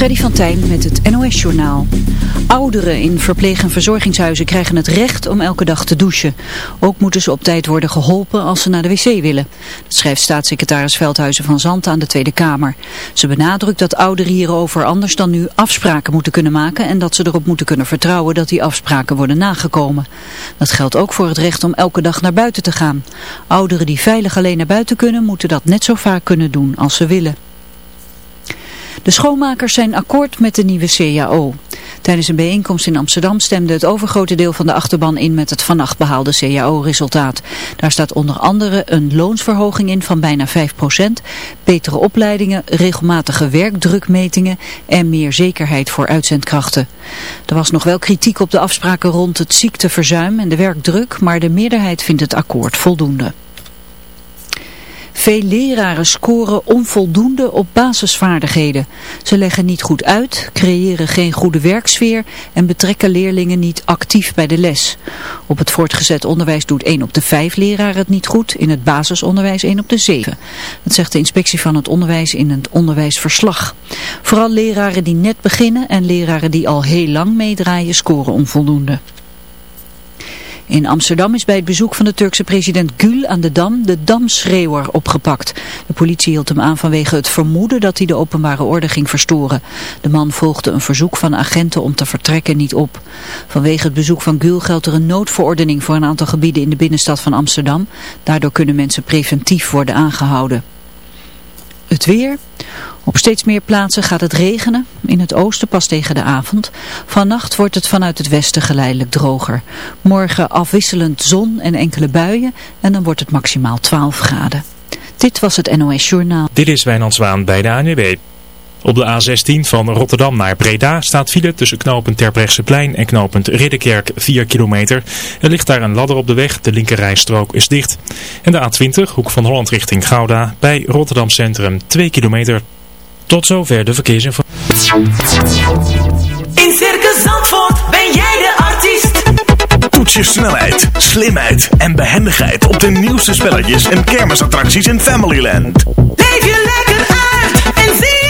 Freddy van Tijn met het NOS-journaal. Ouderen in verpleeg- en verzorgingshuizen krijgen het recht om elke dag te douchen. Ook moeten ze op tijd worden geholpen als ze naar de wc willen. Dat schrijft staatssecretaris Veldhuizen van Zandt aan de Tweede Kamer. Ze benadrukt dat ouderen hierover anders dan nu afspraken moeten kunnen maken... en dat ze erop moeten kunnen vertrouwen dat die afspraken worden nagekomen. Dat geldt ook voor het recht om elke dag naar buiten te gaan. Ouderen die veilig alleen naar buiten kunnen, moeten dat net zo vaak kunnen doen als ze willen. De schoonmakers zijn akkoord met de nieuwe CAO. Tijdens een bijeenkomst in Amsterdam stemde het overgrote deel van de achterban in met het vannacht behaalde CAO-resultaat. Daar staat onder andere een loonsverhoging in van bijna 5%, betere opleidingen, regelmatige werkdrukmetingen en meer zekerheid voor uitzendkrachten. Er was nog wel kritiek op de afspraken rond het ziekteverzuim en de werkdruk, maar de meerderheid vindt het akkoord voldoende. Veel leraren scoren onvoldoende op basisvaardigheden. Ze leggen niet goed uit, creëren geen goede werksfeer en betrekken leerlingen niet actief bij de les. Op het voortgezet onderwijs doet 1 op de 5 leraren het niet goed, in het basisonderwijs 1 op de 7. Dat zegt de inspectie van het onderwijs in het onderwijsverslag. Vooral leraren die net beginnen en leraren die al heel lang meedraaien scoren onvoldoende. In Amsterdam is bij het bezoek van de Turkse president Gül aan de Dam de Damschreeuwer opgepakt. De politie hield hem aan vanwege het vermoeden dat hij de openbare orde ging verstoren. De man volgde een verzoek van agenten om te vertrekken niet op. Vanwege het bezoek van Gül geldt er een noodverordening voor een aantal gebieden in de binnenstad van Amsterdam. Daardoor kunnen mensen preventief worden aangehouden. Het weer. Op steeds meer plaatsen gaat het regenen. In het oosten pas tegen de avond. Vannacht wordt het vanuit het westen geleidelijk droger. Morgen afwisselend zon en enkele buien. En dan wordt het maximaal 12 graden. Dit was het NOS Journaal. Dit is Wijnand Zwaan bij de ANWB. Op de A16 van Rotterdam naar Breda staat file tussen knooppunt Terbrechtseplein en knooppunt Ridderkerk 4 kilometer. Er ligt daar een ladder op de weg, de linkerrijstrook is dicht. En de A20, hoek van Holland richting Gouda, bij Rotterdam Centrum 2 kilometer. Tot zover de verkeersinformatie. In Circus Zandvoort ben jij de artiest. Toets je snelheid, slimheid en behendigheid op de nieuwste spelletjes en kermisattracties in Familyland. Leef je lekker uit en zie zelf.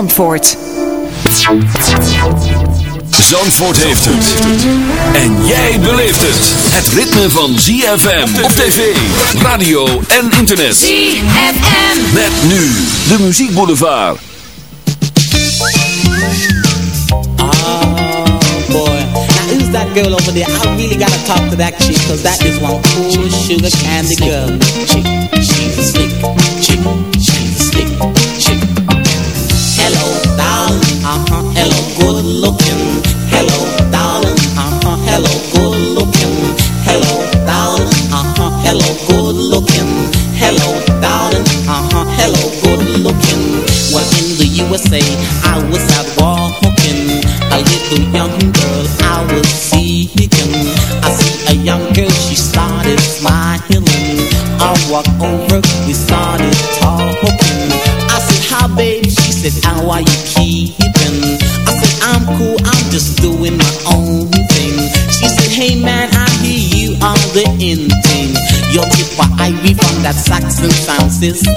Zandvoort. Zandvoort heeft het. En jij beleeft het. Het ritme van ZFM op tv, radio en internet. ZFM. Met nu de muziekboulevard. Oh boy. Now who's that girl over there? I really gotta talk to that chick, cause that is one cool sugar candy girl. Chick, a slick. Chick, good looking. Hello, darling. Uh-huh. Hello, good looking. Hello, darling. Uh-huh. Hello, good looking. Hello, darling. Uh-huh. Hello, good looking. Well, in the USA, I was out walking. A little young girl I was seeking. I see a young girl, she started smiling. I walked over, we started talking. I said, hi babe, she said, how are you keeping? Just doing my own thing. She said, hey man, I hear you are the in thing. Your tip for Ivy from that Saxon sound system.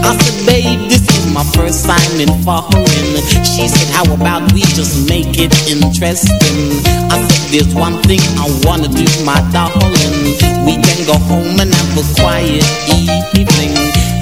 I said, babe, this is my first time in foreign. She said, how about we just make it interesting? I said, there's one thing I wanna do, my darling. We can go home and have a quiet evening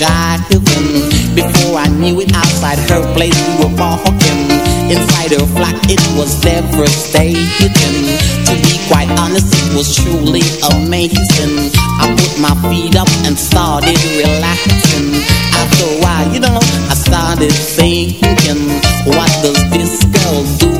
driving. Before I knew it, outside her place we were walking. Inside her flat, it was devastating. To be quite honest, it was truly amazing. I put my feet up and started relaxing. After a while, you know, I started thinking, what does this girl do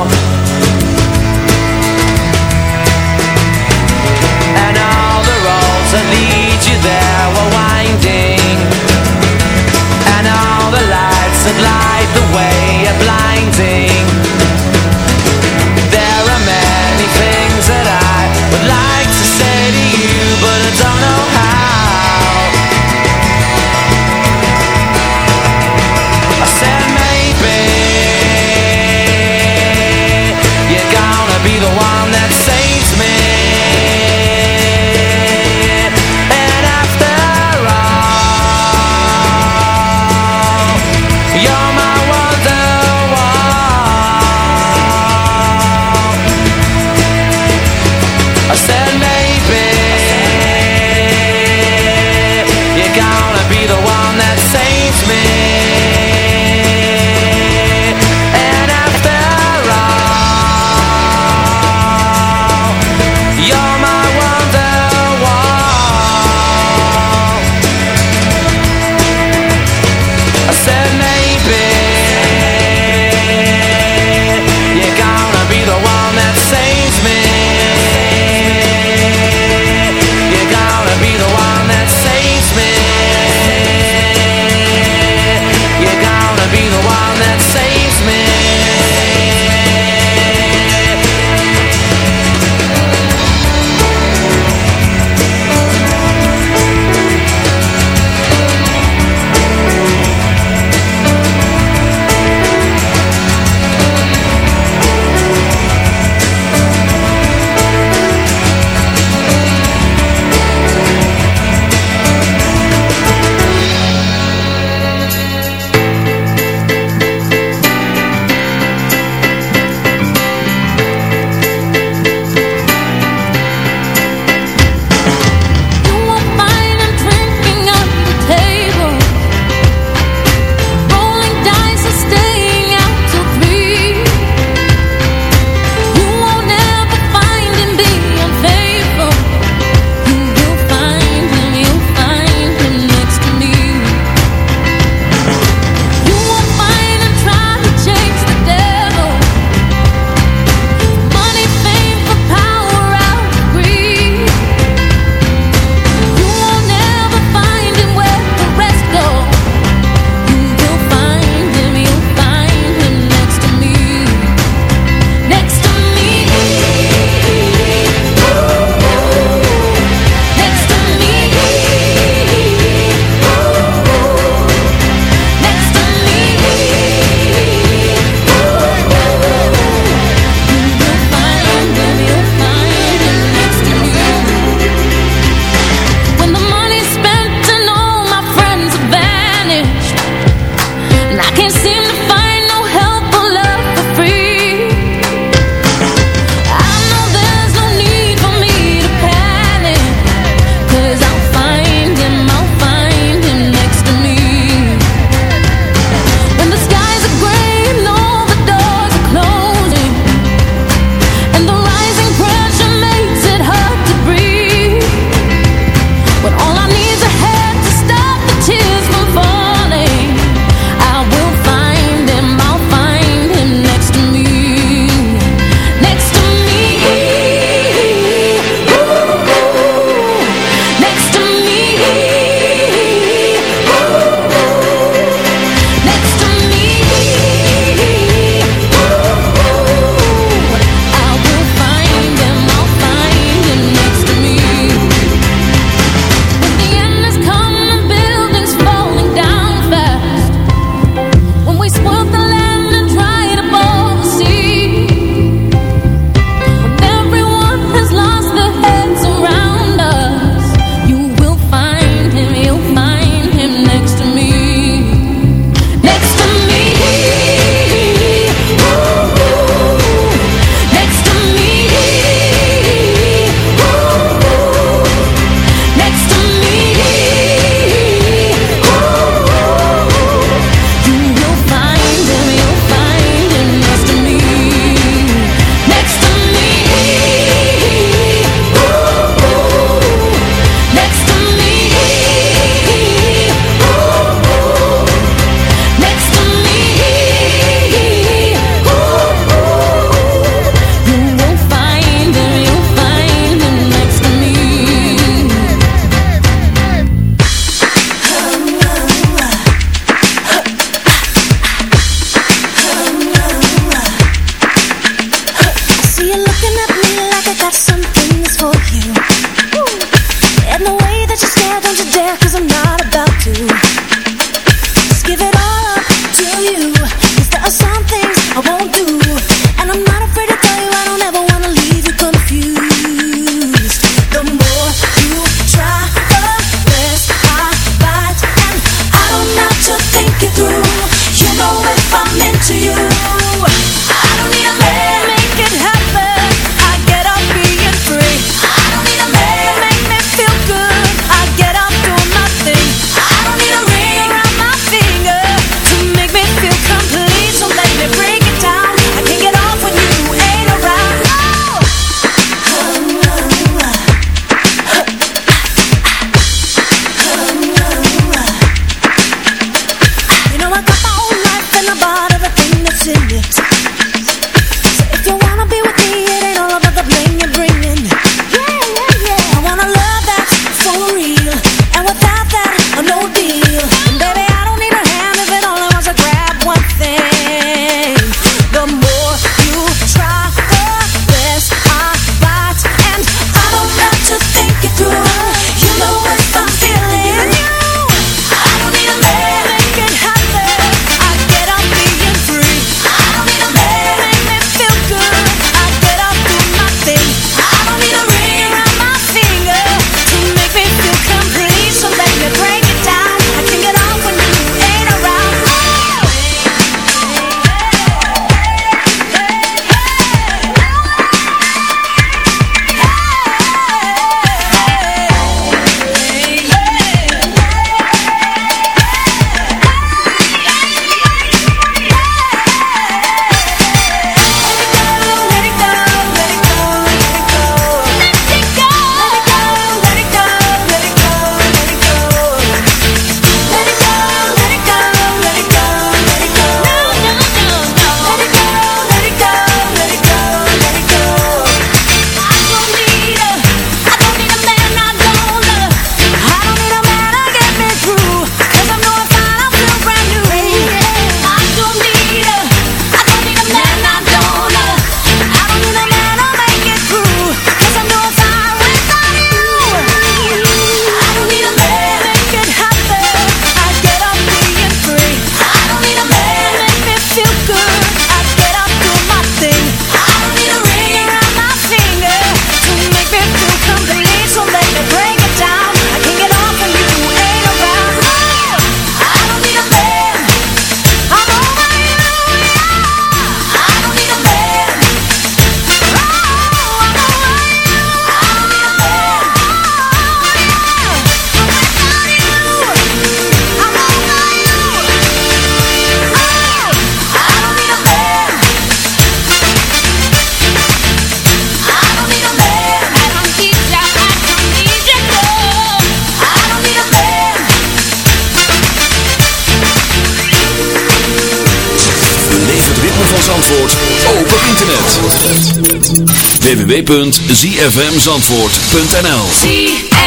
www.zfmzandvoort.nl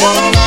woman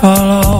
follow.